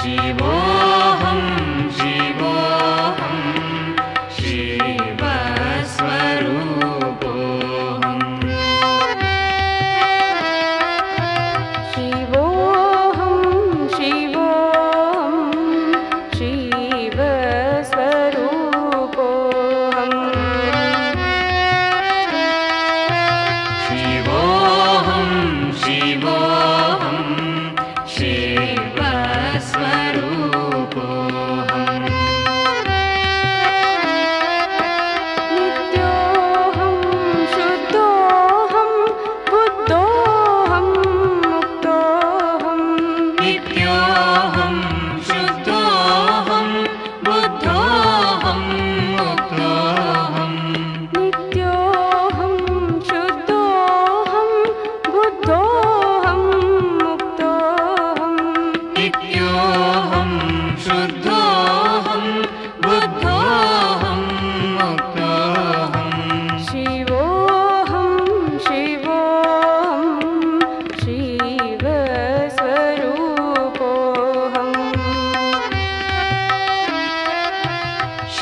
शिवोऽहं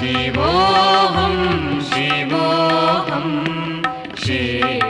शिवोऽहं शिवोऽहं शिवस्वरूपोऽहम्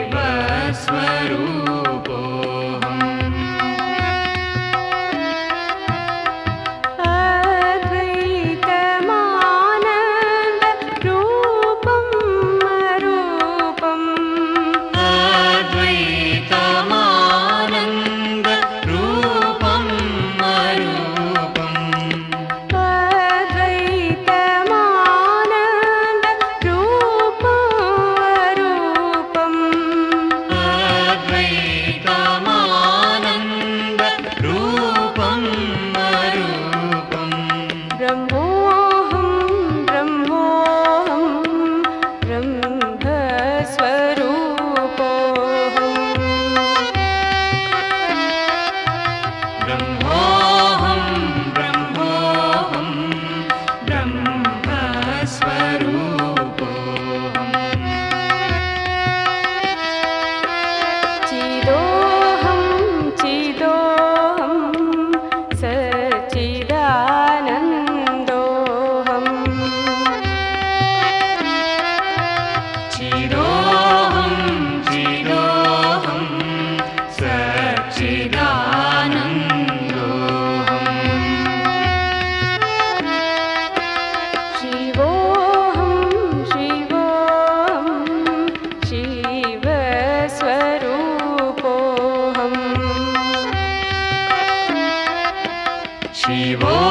Shiva.